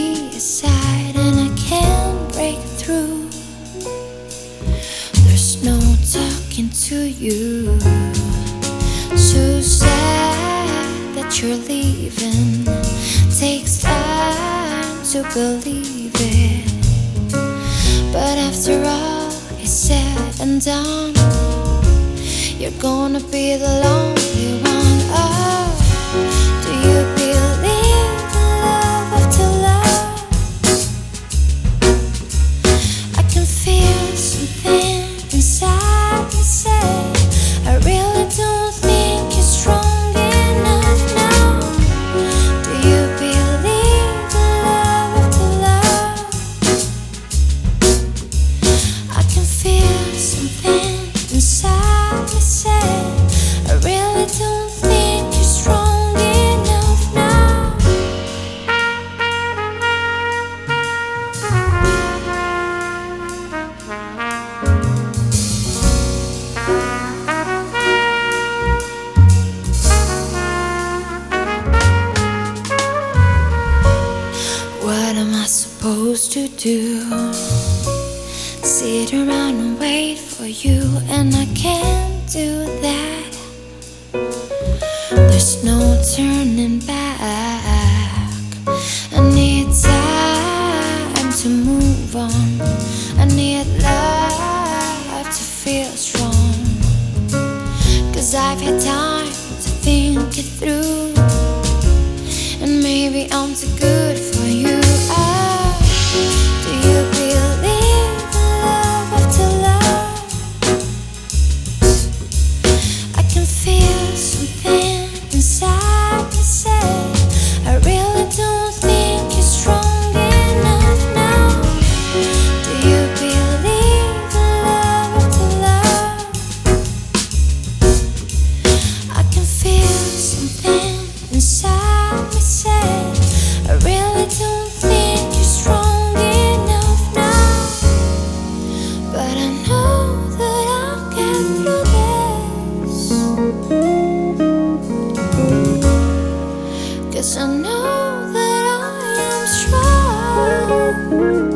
be aside and I can't break through. There's no talking to you. So sad that you're leaving. Takes time to believe it. But after all is said and done, you're gonna be the lonely. Do? Sit around and wait for you, and I can't do that. There's no turning back. I need time to move on. I need love to feel strong. Cause I've had time to think it through. And maybe I'm too good 'Cause I know that I am strong.